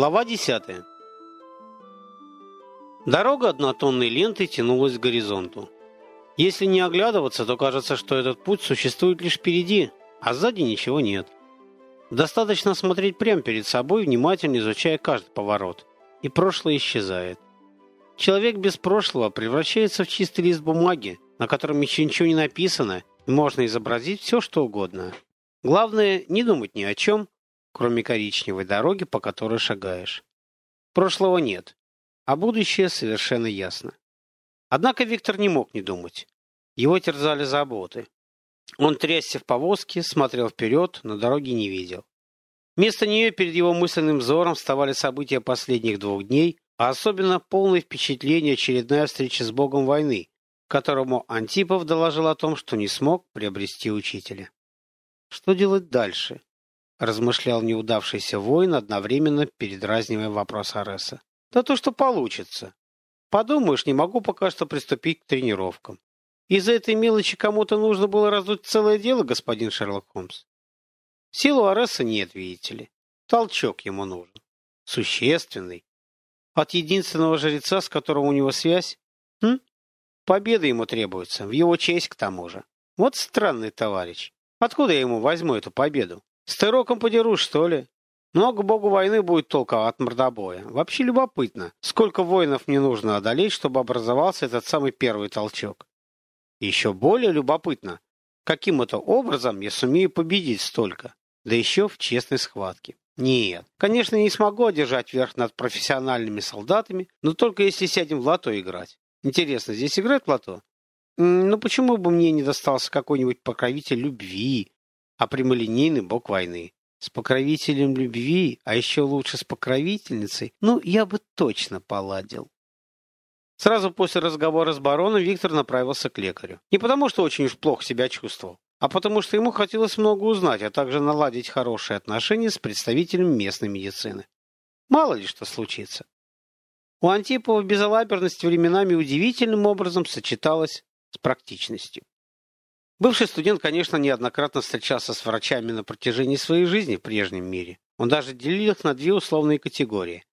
Глава 10. Дорога однотонной лентой тянулась к горизонту. Если не оглядываться, то кажется, что этот путь существует лишь впереди, а сзади ничего нет. Достаточно смотреть прямо перед собой, внимательно изучая каждый поворот, и прошлое исчезает. Человек без прошлого превращается в чистый лист бумаги, на котором еще ничего не написано, и можно изобразить все, что угодно. Главное, не думать ни о чем, кроме коричневой дороги, по которой шагаешь. Прошлого нет, а будущее совершенно ясно. Однако Виктор не мог не думать. Его терзали заботы. Он трясся в повозке, смотрел вперед, на дороге не видел. Вместо нее перед его мысленным взором вставали события последних двух дней, а особенно полное впечатление очередная встреча с богом войны, которому Антипов доложил о том, что не смог приобрести учителя. Что делать дальше? Размышлял неудавшийся воин, одновременно передразнивая вопрос Ареса. Да то, что получится. Подумаешь, не могу пока что приступить к тренировкам. Из-за этой мелочи кому-то нужно было раздуть целое дело, господин Шерлок Холмс. Силу Ареса нет, видите ли. Толчок ему нужен. Существенный. От единственного жреца, с которым у него связь? Хм? Победа ему требуется, в его честь к тому же. Вот странный товарищ. Откуда я ему возьму эту победу? С Тероком подерусь, что ли? Много богу войны будет толка от мордобоя. Вообще любопытно, сколько воинов мне нужно одолеть, чтобы образовался этот самый первый толчок. еще более любопытно, каким это образом я сумею победить столько, да еще в честной схватке. Нет, конечно, не смогу одержать верх над профессиональными солдатами, но только если сядем в лото играть. Интересно, здесь играет лото? Ну почему бы мне не достался какой-нибудь покровитель любви а прямолинейный бог войны. С покровителем любви, а еще лучше с покровительницей, ну, я бы точно поладил. Сразу после разговора с бароном Виктор направился к лекарю. Не потому, что очень уж плохо себя чувствовал, а потому что ему хотелось много узнать, а также наладить хорошие отношения с представителем местной медицины. Мало ли что случится. У Антипова безалаберность временами удивительным образом сочеталась с практичностью. Бывший студент, конечно, неоднократно встречался с врачами на протяжении своей жизни в прежнем мире. Он даже делил их на две условные категории.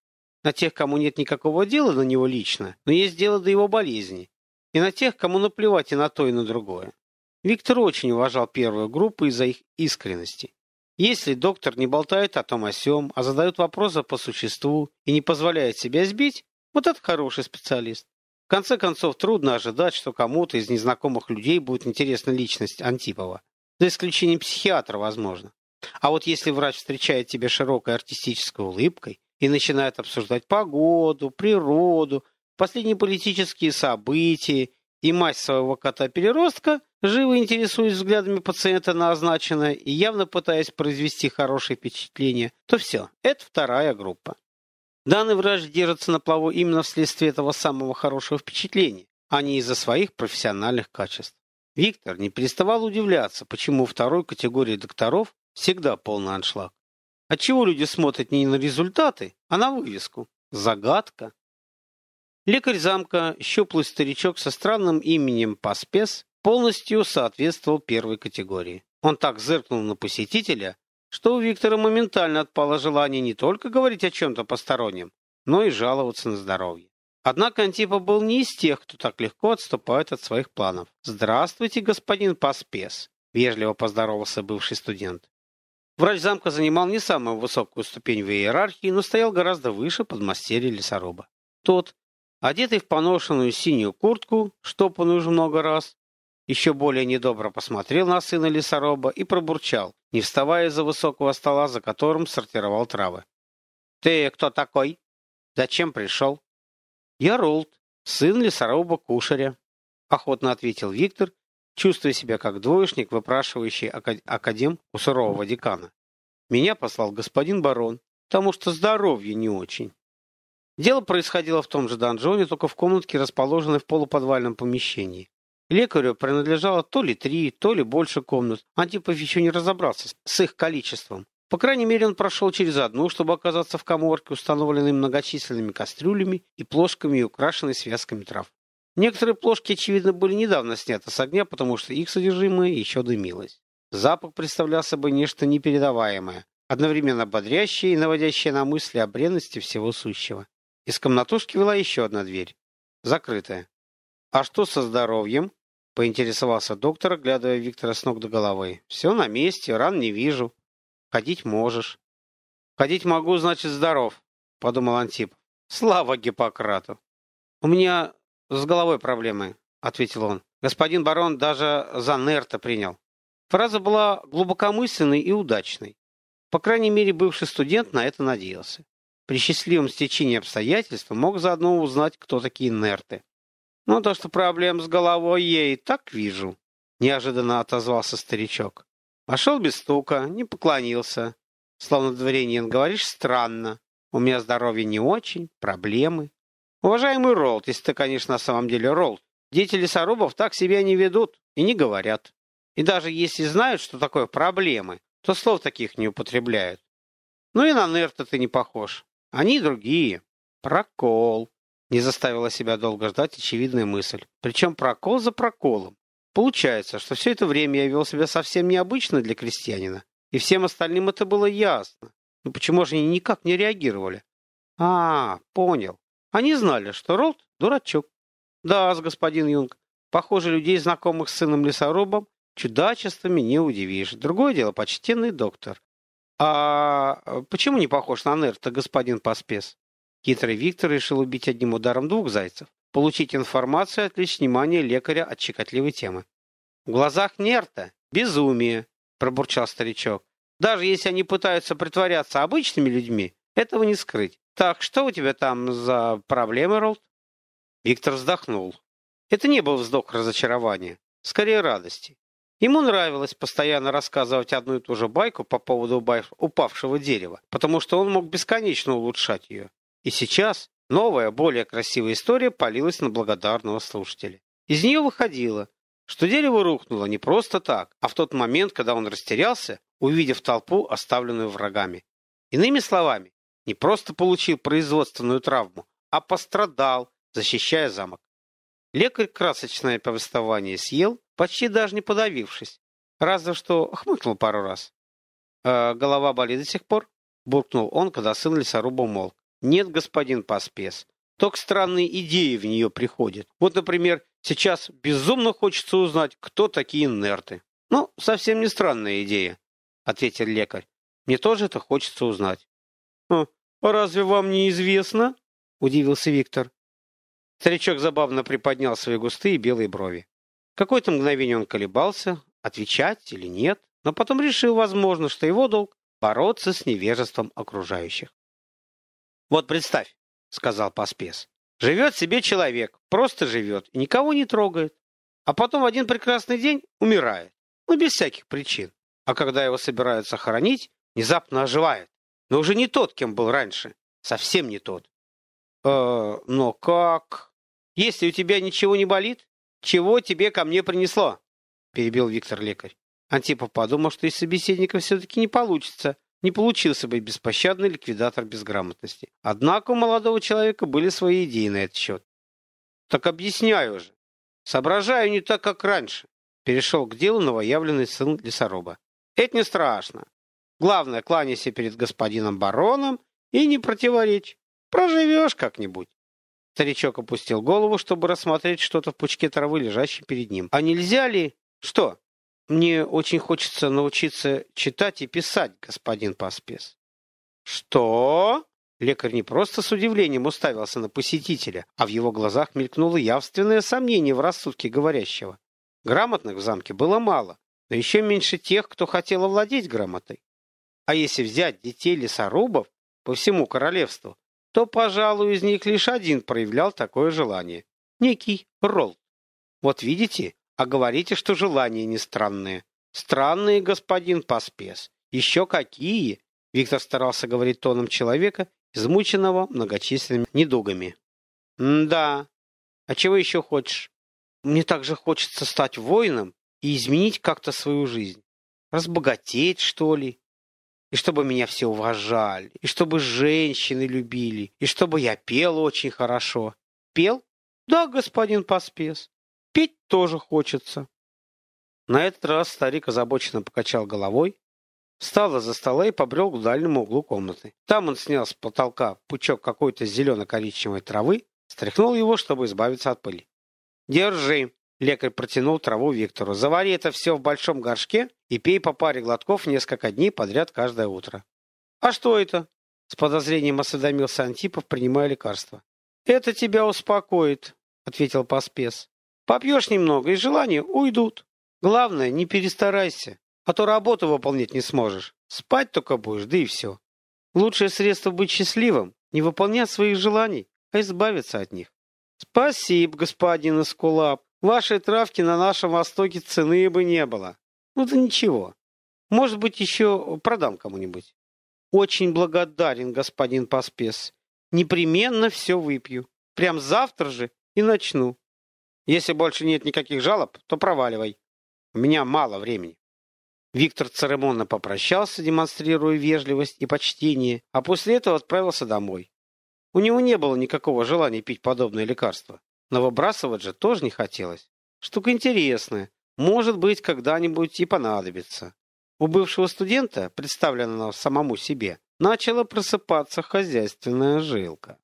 На тех, кому нет никакого дела на него лично, но есть дело до его болезни. И на тех, кому наплевать и на то, и на другое. Виктор очень уважал первую группу из-за их искренности. Если доктор не болтает о том о сём, а задает вопросы по существу и не позволяет себя сбить, вот это хороший специалист. В конце концов, трудно ожидать, что кому-то из незнакомых людей будет интересна личность Антипова. За исключением психиатра, возможно. А вот если врач встречает тебя широкой артистической улыбкой и начинает обсуждать погоду, природу, последние политические события и мать своего кота-переростка, живо интересуясь взглядами пациента на означенное и явно пытаясь произвести хорошее впечатление, то все, это вторая группа. Данный врач держится на плаву именно вследствие этого самого хорошего впечатления, а не из-за своих профессиональных качеств. Виктор не переставал удивляться, почему второй категории докторов всегда полный аншлаг. Отчего люди смотрят не на результаты, а на вывеску? Загадка. Лекарь замка, щуплый старичок со странным именем Паспес, полностью соответствовал первой категории. Он так зыркнул на посетителя, что у Виктора моментально отпало желание не только говорить о чем-то постороннем, но и жаловаться на здоровье. Однако Антипа был не из тех, кто так легко отступает от своих планов. «Здравствуйте, господин Паспес», — вежливо поздоровался бывший студент. Врач замка занимал не самую высокую ступень в иерархии, но стоял гораздо выше подмастерья лесоруба. Тот, одетый в поношенную синюю куртку, штопанную уже много раз, еще более недобро посмотрел на сына лесоруба и пробурчал, не вставая из-за высокого стола, за которым сортировал травы. «Ты кто такой? Зачем пришел?» «Я Ролд, сын лесоруба Кушаря», — охотно ответил Виктор, чувствуя себя как двоечник, выпрашивающий академ у сурового декана. «Меня послал господин барон, потому что здоровье не очень». Дело происходило в том же донжоне, только в комнатке, расположенной в полуподвальном помещении. Лекарю принадлежало то ли три, то ли больше комнат. Антипов еще не разобрался с их количеством. По крайней мере, он прошел через одну, чтобы оказаться в коморке, установленной многочисленными кастрюлями и плошками, украшенной связками трав. Некоторые плошки, очевидно, были недавно сняты с огня, потому что их содержимое еще дымилось. Запах представлял собой нечто непередаваемое, одновременно бодрящее и наводящее на мысли о бренности всего сущего. Из комнатушки вела еще одна дверь, закрытая. «А что со здоровьем?» — поинтересовался доктор, оглядывая Виктора с ног до головы. «Все на месте, ран не вижу. Ходить можешь». «Ходить могу, значит, здоров», — подумал Антип. «Слава Гиппократу!» «У меня с головой проблемы», — ответил он. «Господин барон даже за Нерта принял». Фраза была глубокомысленной и удачной. По крайней мере, бывший студент на это надеялся. При счастливом стечении обстоятельств мог заодно узнать, кто такие Нерты. «Ну, то, что проблем с головой и так вижу», — неожиданно отозвался старичок. Вошел без стука, не поклонился. Словно дворянин, говоришь странно. У меня здоровье не очень, проблемы. Уважаемый Ролд, если ты, конечно, на самом деле Ролд, дети лесорубов так себя не ведут и не говорят. И даже если знают, что такое проблемы, то слов таких не употребляют. Ну и на Нерта ты не похож. Они другие. Прокол. Не заставила себя долго ждать очевидная мысль. Причем прокол за проколом. Получается, что все это время я вел себя совсем необычно для крестьянина. И всем остальным это было ясно. Но почему же они никак не реагировали? А, понял. Они знали, что Ролд – дурачок. Да, господин Юнг, похоже, людей, знакомых с сыном лесорубом, чудачествами не удивишь. Другое дело, почтенный доктор. А почему не похож на Нерта, господин Паспес? Хитрый Виктор решил убить одним ударом двух зайцев. Получить информацию и отвлечь внимание лекаря от щекотливой темы. В глазах Нерта безумие, пробурчал старичок. Даже если они пытаются притворяться обычными людьми, этого не скрыть. Так, что у тебя там за проблемы, Ролд? Виктор вздохнул. Это не был вздох разочарования, скорее радости. Ему нравилось постоянно рассказывать одну и ту же байку по поводу упавшего дерева, потому что он мог бесконечно улучшать ее. И сейчас новая, более красивая история полилась на благодарного слушателя. Из нее выходило, что дерево рухнуло не просто так, а в тот момент, когда он растерялся, увидев толпу, оставленную врагами. Иными словами, не просто получил производственную травму, а пострадал, защищая замок. Лекарь красочное повествование съел, почти даже не подавившись, разве что хмыкнул пару раз. «Э, «Голова болит до сих пор?» — буркнул он, когда сын лесоруба молк. «Нет, господин Паспес, только странные идеи в нее приходят. Вот, например, сейчас безумно хочется узнать, кто такие нерты». «Ну, совсем не странная идея», — ответил лекарь. «Мне тоже это хочется узнать». «А разве вам не известно?» — удивился Виктор. Старичок забавно приподнял свои густые белые брови. Какое-то мгновение он колебался, отвечать или нет, но потом решил, возможно, что его долг – бороться с невежеством окружающих. «Вот представь», – сказал Паспес, – «живет себе человек, просто живет и никого не трогает, а потом в один прекрасный день умирает, ну, без всяких причин. А когда его собираются хоронить, внезапно оживает, но уже не тот, кем был раньше, совсем не тот. «Э, но как? Если у тебя ничего не болит, чего тебе ко мне принесло?» перебил Виктор лекарь. Антипов подумал, что из собеседника все-таки не получится, не получился бы беспощадный ликвидатор безграмотности. Однако у молодого человека были свои идеи на этот счет. «Так объясняю же. Соображаю не так, как раньше», перешел к делу новоявленный сын лесоруба. «Это не страшно. Главное, кланяйся перед господином бароном и не противоречь. Проживешь как-нибудь. Старичок опустил голову, чтобы рассмотреть что-то в пучке травы, лежащей перед ним. А нельзя ли... Что? Мне очень хочется научиться читать и писать, господин Паспес. Что? Лекарь не просто с удивлением уставился на посетителя, а в его глазах мелькнуло явственное сомнение в рассудке говорящего. Грамотных в замке было мало, но еще меньше тех, кто хотел овладеть грамотой. А если взять детей лесорубов по всему королевству, то, пожалуй, из них лишь один проявлял такое желание. Некий Ролл. Вот видите, а говорите, что желания не странные. Странные, господин Паспес. Еще какие? Виктор старался говорить тоном человека, измученного многочисленными недугами. «Да. А чего еще хочешь? Мне также хочется стать воином и изменить как-то свою жизнь. Разбогатеть, что ли? и чтобы меня все уважали, и чтобы женщины любили, и чтобы я пел очень хорошо. Пел? Да, господин Паспес. Петь тоже хочется. На этот раз старик озабоченно покачал головой, встал из-за стола и побрел к дальнему углу комнаты. Там он снял с потолка пучок какой-то зелено-коричневой травы, стряхнул его, чтобы избавиться от пыли. «Держи!» — лекарь протянул траву Виктору. «Завари это все в большом горшке и пей по паре глотков несколько дней подряд каждое утро». «А что это?» — с подозрением осведомился Антипов, принимая лекарство. «Это тебя успокоит», — ответил Паспес. «Попьешь немного, и желания уйдут. Главное, не перестарайся, а то работу выполнять не сможешь. Спать только будешь, да и все. Лучшее средство быть счастливым — не выполнять своих желаний, а избавиться от них». «Спасибо, господин Эскулап. Вашей травки на нашем Востоке цены бы не было. Ну да ничего. Может быть, еще продам кому-нибудь». «Очень благодарен, господин Паспес. Непременно все выпью. Прям завтра же и начну. Если больше нет никаких жалоб, то проваливай. У меня мало времени. Виктор церемонно попрощался, демонстрируя вежливость и почтение, а после этого отправился домой. У него не было никакого желания пить подобное лекарство. Но выбрасывать же тоже не хотелось. Штука интересная. Может быть, когда-нибудь и понадобится. У бывшего студента, представленного самому себе, начала просыпаться хозяйственная жилка.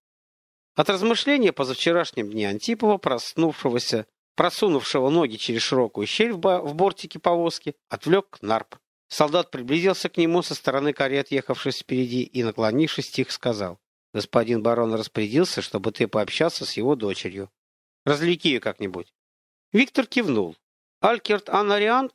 От размышления по вчерашнем дне Антипова, проснувшегося, просунувшего ноги через широкую щель в, в бортике повозки, отвлек Нарп. Солдат приблизился к нему со стороны карет, ехавшись впереди, и, наклонившись, тихо сказал. «Господин барон распорядился, чтобы ты пообщался с его дочерью. Развлеки ее как-нибудь». Виктор кивнул. Алькерт Анариант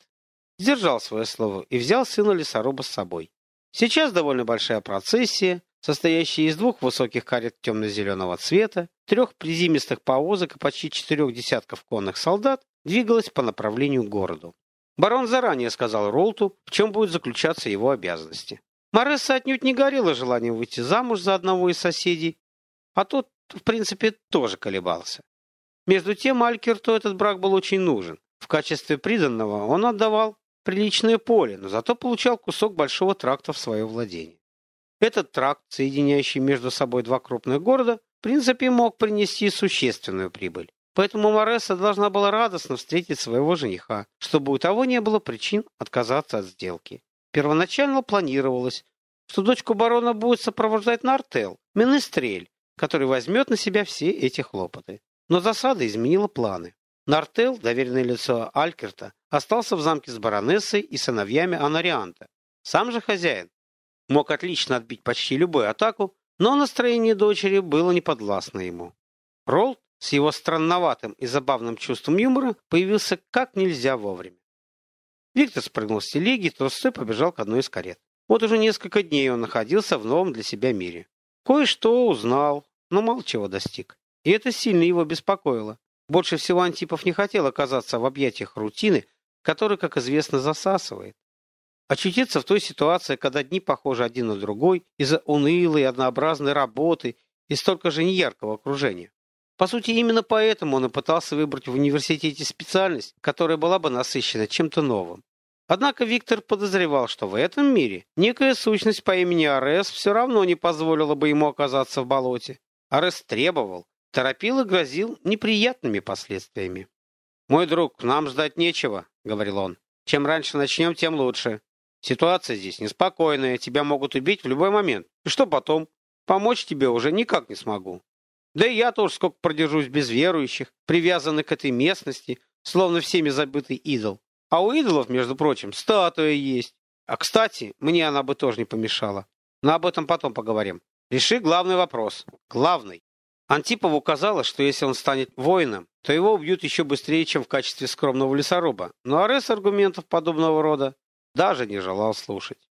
сдержал свое слово и взял сына лесоруба с собой. Сейчас довольно большая процессия, состоящая из двух высоких карет темно-зеленого цвета, трех призимистых повозок и почти четырех десятков конных солдат, двигалась по направлению к городу. Барон заранее сказал Ролту, в чем будут заключаться его обязанности. Моресса отнюдь не горела желанием выйти замуж за одного из соседей, а тот, в принципе, тоже колебался. Между тем Алькерту этот брак был очень нужен. В качестве приданного он отдавал приличное поле, но зато получал кусок большого тракта в свое владение. Этот тракт, соединяющий между собой два крупных города, в принципе мог принести существенную прибыль. Поэтому Моресса должна была радостно встретить своего жениха, чтобы у того не было причин отказаться от сделки. Первоначально планировалось, что дочку барона будет сопровождать Нартел, Менестрель, который возьмет на себя все эти хлопоты. Но засада изменила планы. Нартел, доверенное лицо Алькерта, остался в замке с баронессой и сыновьями Анарианта. Сам же хозяин мог отлично отбить почти любую атаку, но настроение дочери было неподвластно ему. Ролл с его странноватым и забавным чувством юмора появился как нельзя вовремя. Виктор спрыгнул с телеги и трусцой побежал к одной из карет. Вот уже несколько дней он находился в новом для себя мире. Кое-что узнал, но мало чего достиг. И это сильно его беспокоило. Больше всего Антипов не хотел оказаться в объятиях рутины, которая, как известно, засасывает. Очутиться в той ситуации, когда дни похожи один на другой, из-за унылой, однообразной работы и столько же неяркого окружения. По сути, именно поэтому он и пытался выбрать в университете специальность, которая была бы насыщена чем-то новым. Однако Виктор подозревал, что в этом мире некая сущность по имени Арес все равно не позволила бы ему оказаться в болоте. Арес требовал, торопил и грозил неприятными последствиями. «Мой друг, нам ждать нечего», — говорил он. «Чем раньше начнем, тем лучше. Ситуация здесь неспокойная, тебя могут убить в любой момент. И что потом? Помочь тебе уже никак не смогу. Да и я тоже сколько продержусь без верующих, привязанных к этой местности, словно всеми забытый идол. А у идолов, между прочим, статуя есть. А, кстати, мне она бы тоже не помешала. Но об этом потом поговорим. Реши главный вопрос. Главный. Антипову казалось, что если он станет воином, то его убьют еще быстрее, чем в качестве скромного лесоруба. Но Арес аргументов подобного рода даже не желал слушать.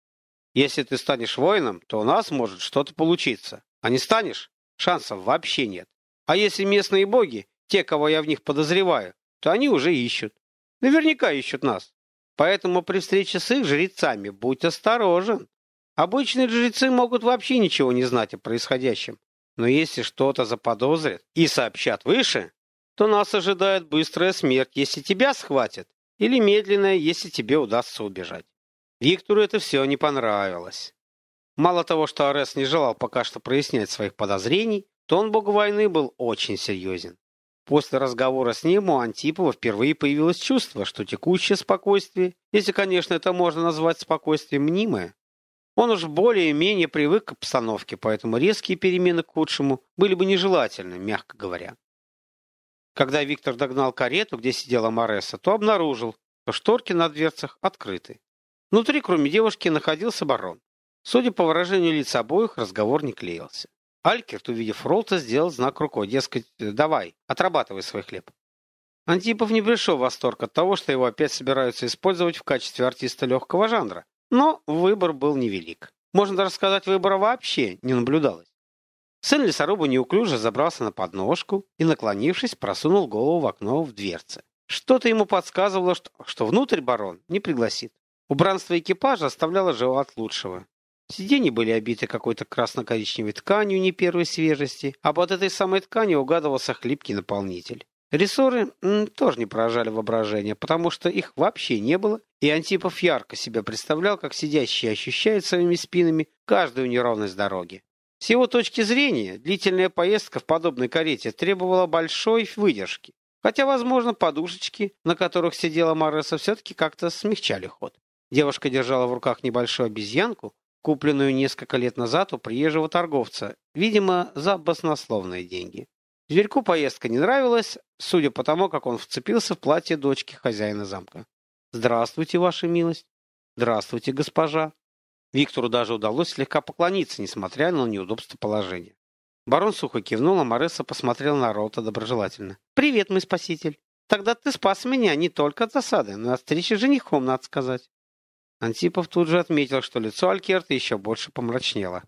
Если ты станешь воином, то у нас может что-то получиться. А не станешь, шансов вообще нет. А если местные боги, те, кого я в них подозреваю, то они уже ищут. Наверняка ищут нас. Поэтому при встрече с их жрецами будь осторожен. Обычные жрецы могут вообще ничего не знать о происходящем. Но если что-то заподозрят и сообщат выше, то нас ожидает быстрая смерть, если тебя схватят, или медленная, если тебе удастся убежать. Виктору это все не понравилось. Мало того, что Арес не желал пока что прояснять своих подозрений, то он бог войны был очень серьезен. После разговора с ним у Антипова впервые появилось чувство, что текущее спокойствие, если, конечно, это можно назвать спокойствием мнимое, он уж более-менее привык к обстановке, поэтому резкие перемены к худшему были бы нежелательны, мягко говоря. Когда Виктор догнал карету, где сидела Мореса, то обнаружил, что шторки на дверцах открыты. Внутри, кроме девушки, находился барон. Судя по выражению лиц обоих, разговор не клеился. Алькерт, увидев Ролта, сделал знак рукой, дескать, давай, отрабатывай свой хлеб. Антипов не пришел в восторг от того, что его опять собираются использовать в качестве артиста легкого жанра, но выбор был невелик. Можно даже сказать, выбора вообще не наблюдалось. Сын лесоруба неуклюже забрался на подножку и, наклонившись, просунул голову в окно в дверце. Что-то ему подсказывало, что, что внутрь барон не пригласит. Убранство экипажа оставляло желать лучшего. Сиденья были обиты какой-то красно-коричневой тканью не первой свежести, а под этой самой тканью угадывался хлипкий наполнитель. Рессоры м, тоже не поражали воображение, потому что их вообще не было, и Антипов ярко себя представлял, как сидящие ощущают своими спинами каждую неровность дороги. С его точки зрения, длительная поездка в подобной карете требовала большой выдержки, хотя, возможно, подушечки, на которых сидела Мареса, все-таки как-то смягчали ход. Девушка держала в руках небольшую обезьянку, купленную несколько лет назад у приезжего торговца, видимо, за баснословные деньги. Зверьку поездка не нравилась, судя по тому, как он вцепился в платье дочки хозяина замка. «Здравствуйте, ваша милость!» «Здравствуйте, госпожа!» Виктору даже удалось слегка поклониться, несмотря на неудобство положения. Барон сухо кивнул, а Моресса посмотрел на Роута доброжелательно. «Привет, мой спаситель! Тогда ты спас меня не только от засады, но и от встречи с женихом, надо сказать!» Антипов тут же отметил, что лицо Алькерта еще больше помрачнело.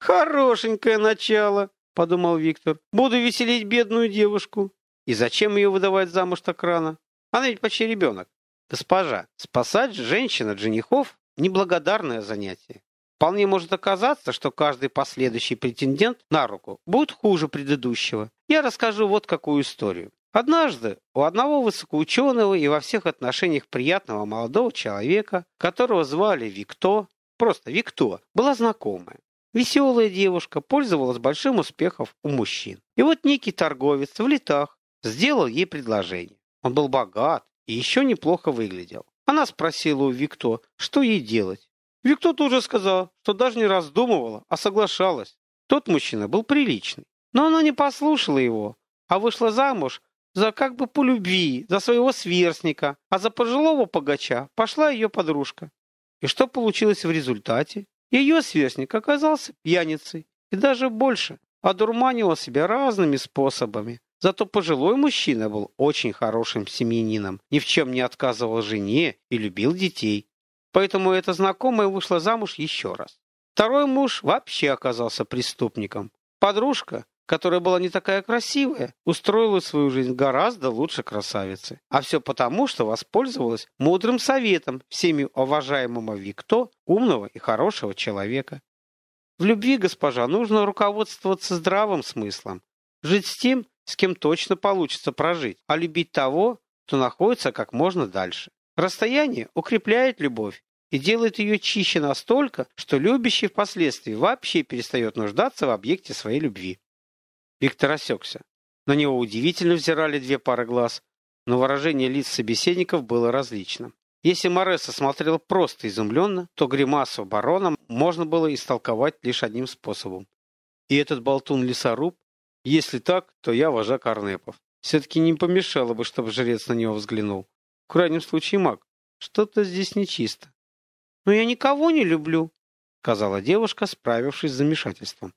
«Хорошенькое начало!» подумал Виктор. Буду веселить бедную девушку. И зачем ее выдавать замуж так рано? Она ведь почти ребенок. Госпожа, спасать женщин от женихов – неблагодарное занятие. Вполне может оказаться, что каждый последующий претендент на руку будет хуже предыдущего. Я расскажу вот какую историю. Однажды у одного высокоученого и во всех отношениях приятного молодого человека, которого звали Викто, просто Викто, была знакомая. Веселая девушка пользовалась большим успехом у мужчин. И вот некий торговец в летах сделал ей предложение. Он был богат и еще неплохо выглядел. Она спросила у Викто, что ей делать. Викто тут же сказал, что даже не раздумывала, а соглашалась. Тот мужчина был приличный. Но она не послушала его, а вышла замуж за как бы по любви, за своего сверстника, а за пожилого погача пошла ее подружка. И что получилось в результате? Ее сверстник оказался пьяницей и даже больше, одурманивал себя разными способами. Зато пожилой мужчина был очень хорошим семьянином, ни в чем не отказывал жене и любил детей. Поэтому эта знакомая вышла замуж еще раз. Второй муж вообще оказался преступником. Подружка, которая была не такая красивая, устроила свою жизнь гораздо лучше красавицы. А все потому, что воспользовалась мудрым советом всеми уважаемого Викто, умного и хорошего человека. В любви, госпожа, нужно руководствоваться здравым смыслом. Жить с тем, с кем точно получится прожить, а любить того, кто находится как можно дальше. Расстояние укрепляет любовь и делает ее чище настолько, что любящий впоследствии вообще перестает нуждаться в объекте своей любви. Виктор осекся. На него удивительно взирали две пары глаз, но выражение лиц собеседников было различным. Если Мореса смотрел просто изумленно, то гримасу барона можно было истолковать лишь одним способом. И этот болтун-лесоруб, если так, то я вожак Арнепов. Все-таки не помешало бы, чтобы жрец на него взглянул. В крайнем случае маг. Что-то здесь нечисто. «Но я никого не люблю», — сказала девушка, справившись с замешательством.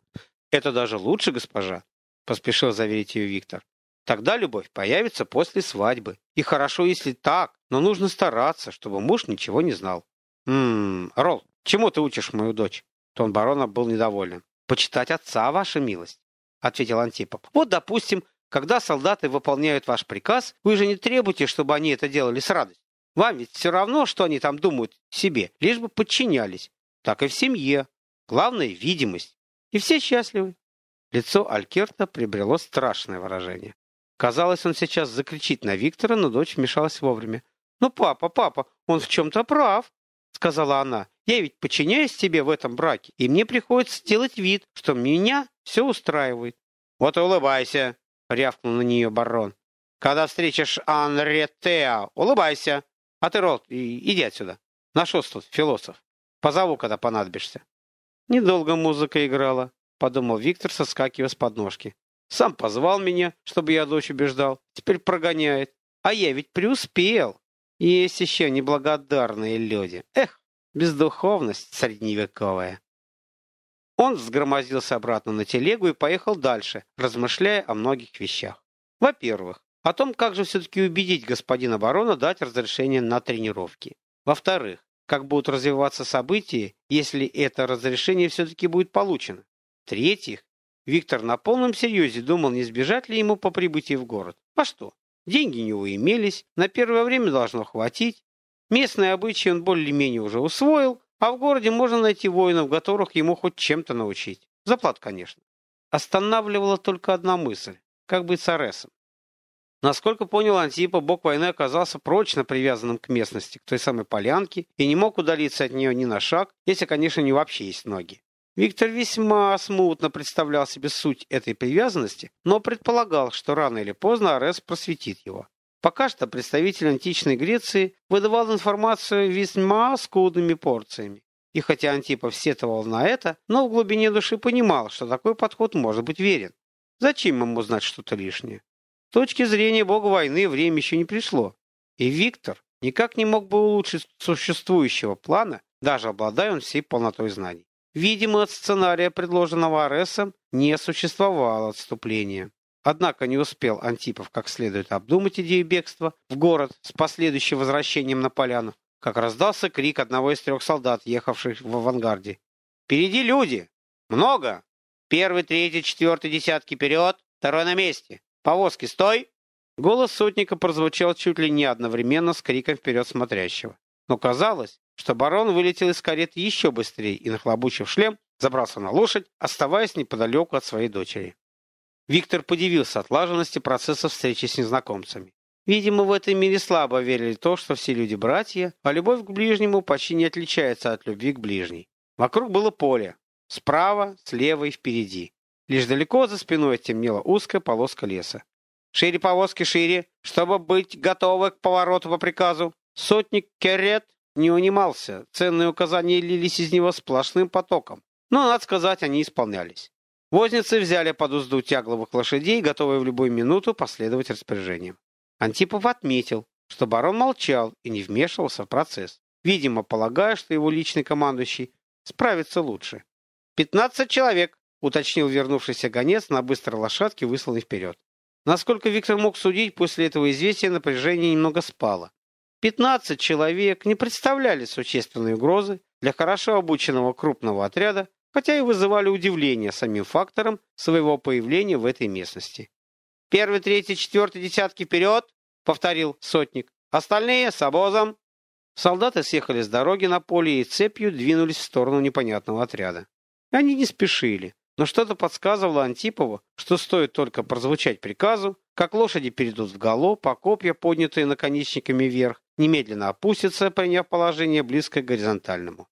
«Это даже лучше, госпожа. — поспешил заверить ее Виктор. «Тогда любовь появится после свадьбы. И хорошо, если так, но нужно стараться, чтобы муж ничего не знал». «Ммм, Ролл, чему ты учишь мою дочь?» Тон барона был недоволен. «Почитать отца, ваша милость», — ответил Антипов. «Вот, допустим, когда солдаты выполняют ваш приказ, вы же не требуете, чтобы они это делали с радостью. Вам ведь все равно, что они там думают себе, лишь бы подчинялись. Так и в семье. Главное — видимость. И все счастливы. Лицо Алькерта приобрело страшное выражение. Казалось, он сейчас закричит на Виктора, но дочь вмешалась вовремя. «Ну, папа, папа, он в чем-то прав», — сказала она. «Я ведь подчиняюсь тебе в этом браке, и мне приходится делать вид, что меня все устраивает». «Вот и улыбайся», — рявкнул на нее барон. Когда встретишь Анретеа, улыбайся. А ты, Ролд, иди отсюда. Нашел тут философ. Позову, когда понадобишься. Недолго музыка играла, подумал Виктор, соскакивая с подножки. Сам позвал меня, чтобы я дочь убеждал. Теперь прогоняет. А я ведь преуспел. Есть еще неблагодарные люди. Эх, бездуховность средневековая. Он взгромозился обратно на телегу и поехал дальше, размышляя о многих вещах. Во-первых, о том, как же все-таки убедить господина барона дать разрешение на тренировки. Во-вторых, как будут развиваться события, если это разрешение все-таки будет получено. В-третьих, Виктор на полном серьезе думал, не сбежать ли ему по прибытии в город. А что? Деньги у него имелись, на первое время должно хватить. Местные обычаи он более-менее уже усвоил, а в городе можно найти воинов, готовых ему хоть чем-то научить. Заплат, конечно. Останавливала только одна мысль. Как быть с Аресом? Насколько понял Антипа, бог войны оказался прочно привязанным к местности, к той самой полянке, и не мог удалиться от нее ни на шаг, если, конечно, не вообще есть ноги. Виктор весьма смутно представлял себе суть этой привязанности, но предполагал, что рано или поздно Арес просветит его. Пока что представитель античной Греции выдавал информацию весьма скудными порциями. И хотя Антипов сетовал на это, но в глубине души понимал, что такой подход может быть верен. Зачем ему знать что-то лишнее? С точки зрения бога войны время еще не пришло, и Виктор никак не мог бы улучшить существующего плана, даже обладая он всей полнотой знаний. Видимо, от сценария, предложенного Аресом, не существовало отступления. Однако не успел Антипов как следует обдумать идею бегства в город с последующим возвращением на поляну, как раздался крик одного из трех солдат, ехавших в авангарде. «Впереди люди! Много! Первый, третий, четвертый десятки вперед, второй на месте! «Повозки, стой!» Голос сотника прозвучал чуть ли не одновременно с криком вперед смотрящего. Но казалось, что барон вылетел из кареты еще быстрее и, нахлобучив шлем, забрался на лошадь, оставаясь неподалеку от своей дочери. Виктор подивился отлаженности процесса встречи с незнакомцами. Видимо, в этом мире слабо верили то, что все люди братья, а любовь к ближнему почти не отличается от любви к ближней. Вокруг было поле. Справа, слева и впереди. Лишь далеко за спиной темнела узкая полоска леса. «Шире повозки, шире, чтобы быть готовы к повороту по приказу!» Сотник Керет не унимался, ценные указания лились из него сплошным потоком. Но, надо сказать, они исполнялись. Возницы взяли под узду тягловых лошадей, готовые в любую минуту последовать распоряжениям. Антипов отметил, что барон молчал и не вмешивался в процесс, видимо, полагая, что его личный командующий справится лучше. «Пятнадцать человек!» уточнил вернувшийся гонец на быстрой лошадке, высланный вперед. Насколько Виктор мог судить, после этого известия напряжение немного спало. Пятнадцать человек не представляли существенной угрозы для хорошо обученного крупного отряда, хотя и вызывали удивление самим фактором своего появления в этой местности. «Первый, третий, четвертый десятки вперед!» — повторил сотник. «Остальные с обозом!» Солдаты съехали с дороги на поле и цепью двинулись в сторону непонятного отряда. Они не спешили, но что-то подсказывало Антипову, что стоит только прозвучать приказу, как лошади перейдут в галоп, а копья, поднятые наконечниками вверх, немедленно опустятся, приняв положение близкое к горизонтальному.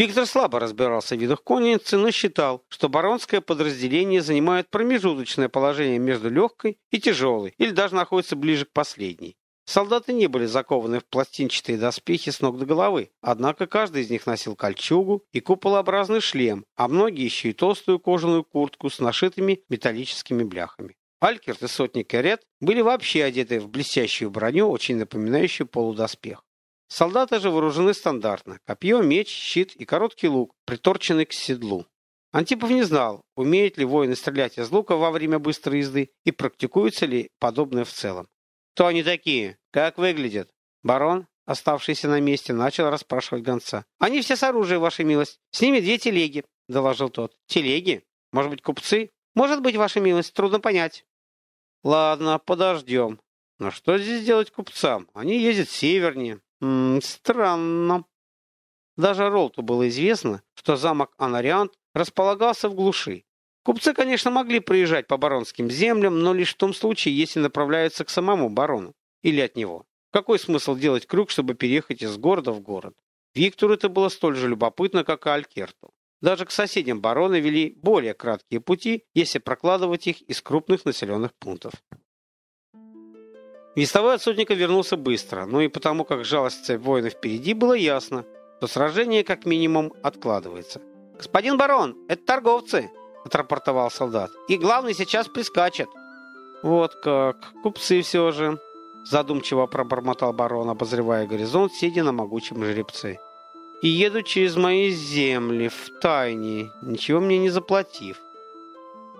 Виктор слабо разбирался в видах конницы, но считал, что баронское подразделение занимает промежуточное положение между легкой и тяжелой, или даже находится ближе к последней. Солдаты не были закованы в пластинчатые доспехи с ног до головы, однако каждый из них носил кольчугу и куполообразный шлем, а многие еще и толстую кожаную куртку с нашитыми металлическими бляхами. Алькерт и сотник Эрет были вообще одеты в блестящую броню, очень напоминающую полудоспех. Солдаты же вооружены стандартно – копье, меч, щит и короткий лук, приторченный к седлу. Антипов не знал, умеют ли воины стрелять из лука во время быстрой езды и практикуется ли подобное в целом. «Кто они такие? Как выглядят?» Барон, оставшийся на месте, начал расспрашивать гонца. «Они все с оружием, ваша милость. С ними две телеги», — доложил тот. «Телеги? Может быть, купцы?» «Может быть, ваша милость. Трудно понять». «Ладно, подождем. Но что здесь делать купцам? Они ездят севернее. М странно». Даже Ролту было известно, что замок Анариант располагался в глуши, Купцы, конечно, могли проезжать по баронским землям, но лишь в том случае, если направляются к самому барону или от него. Какой смысл делать крюк, чтобы переехать из города в город? Виктору это было столь же любопытно, как и Алькерту. Даже к соседям барона вели более краткие пути, если прокладывать их из крупных населенных пунктов. Вестовой от сотника вернулся быстро, но и потому, как жалость цепь воинов впереди, было ясно, что сражение как минимум откладывается. «Господин барон, это торговцы!» – отрапортовал солдат. «И главный сейчас прискачет!» «Вот как, купцы все же!» – задумчиво пробормотал барон, обозревая горизонт, сидя на могучем жеребце. «И едут через мои земли, в тайне, ничего мне не заплатив».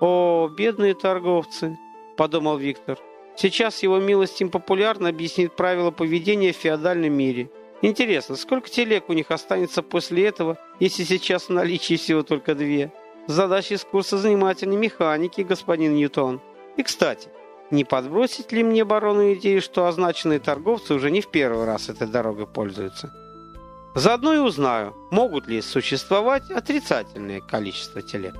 «О, бедные торговцы!» – подумал Виктор. «Сейчас его милость им популярно объяснит правила поведения в феодальном мире. Интересно, сколько телег у них останется после этого, если сейчас в наличии всего только две? Задача из курса занимательной механики, господин Ньютон. И, кстати, не подбросить ли мне барону идею, что означенные торговцы уже не в первый раз этой дорогой пользуются? Заодно и узнаю, могут ли существовать отрицательное количество телег.